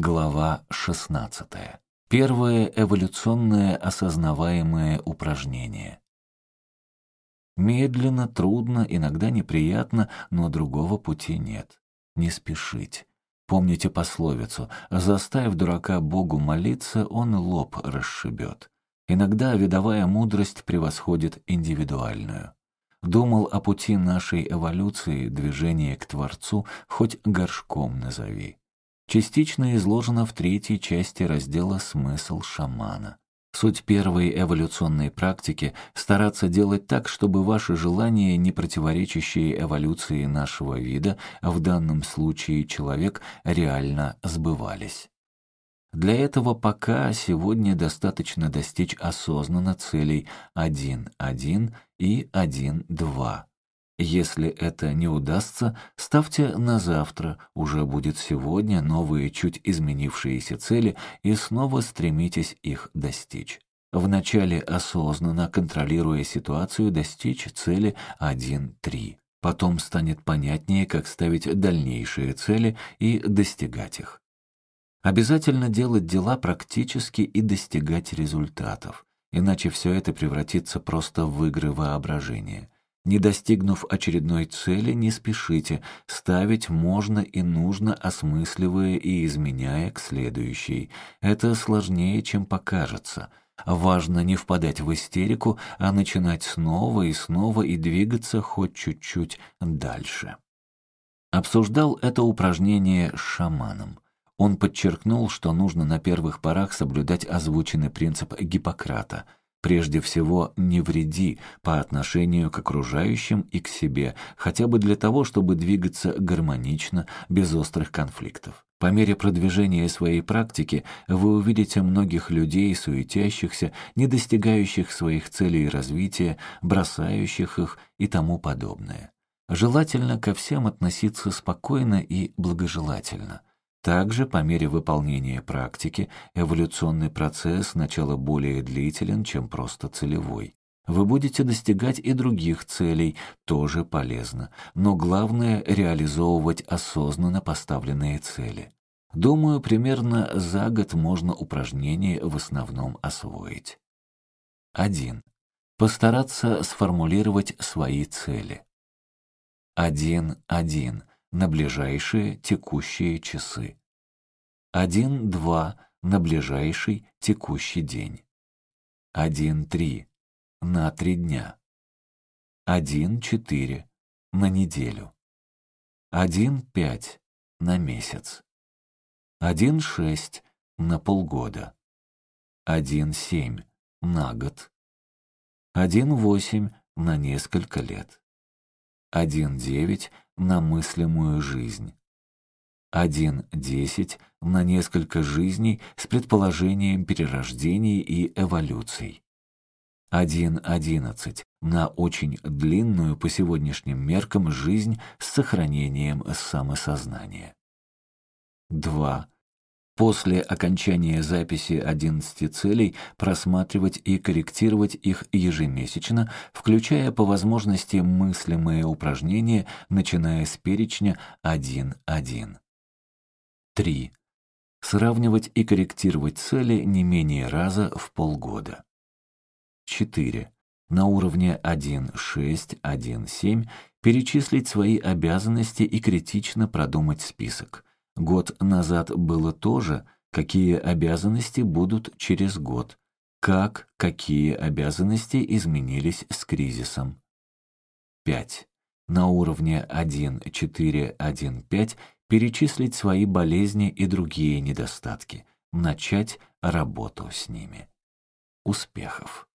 Глава 16. Первое эволюционное осознаваемое упражнение. Медленно, трудно, иногда неприятно, но другого пути нет. Не спешить. Помните пословицу «Заставив дурака Богу молиться, он лоб расшибет». Иногда видовая мудрость превосходит индивидуальную. Думал о пути нашей эволюции, движения к Творцу, хоть горшком назови. Частично изложено в третьей части раздела «Смысл шамана». Суть первой эволюционной практики — стараться делать так, чтобы ваши желания, не противоречащие эволюции нашего вида, в данном случае человек, реально сбывались. Для этого пока сегодня достаточно достичь осознанно целей 1.1 и 1.2. Если это не удастся, ставьте на завтра, уже будет сегодня новые чуть изменившиеся цели и снова стремитесь их достичь. Вначале осознанно, контролируя ситуацию, достичь цели 1-3. Потом станет понятнее, как ставить дальнейшие цели и достигать их. Обязательно делать дела практически и достигать результатов, иначе все это превратится просто в игры воображения. Не достигнув очередной цели, не спешите, ставить можно и нужно, осмысливая и изменяя к следующей. Это сложнее, чем покажется. Важно не впадать в истерику, а начинать снова и снова и двигаться хоть чуть-чуть дальше. Обсуждал это упражнение с шаманом. Он подчеркнул, что нужно на первых порах соблюдать озвученный принцип Гиппократа — Прежде всего, не вреди по отношению к окружающим и к себе, хотя бы для того, чтобы двигаться гармонично, без острых конфликтов. По мере продвижения своей практики вы увидите многих людей, суетящихся, не достигающих своих целей развития, бросающих их и тому подобное. Желательно ко всем относиться спокойно и благожелательно. Также, по мере выполнения практики, эволюционный процесс сначала более длителен, чем просто целевой. Вы будете достигать и других целей, тоже полезно, но главное — реализовывать осознанно поставленные цели. Думаю, примерно за год можно упражнение в основном освоить. 1. Постараться сформулировать свои цели. 1.1 на ближайшие текущие часы. 1-2 на ближайший текущий день. 1-3 на три дня. 1-4 на неделю. 1-5 на месяц. 1-6 на полгода. 1-7 на год. 1-8 на несколько лет. 1-9 на мыслимую жизнь. 1.10 на несколько жизней с предположением перерождений и эволюций. 1.11 на очень длинную по сегодняшним меркам жизнь с сохранением самосознания. 2 после окончания записи 11 целей просматривать и корректировать их ежемесячно, включая по возможности мыслимые упражнения, начиная с перечня 1.1. 3. Сравнивать и корректировать цели не менее раза в полгода. 4. На уровне 1.6, 1.7 перечислить свои обязанности и критично продумать список. Год назад было то же, какие обязанности будут через год, как какие обязанности изменились с кризисом. 5. На уровне 1.4.1.5 перечислить свои болезни и другие недостатки, начать работу с ними. Успехов!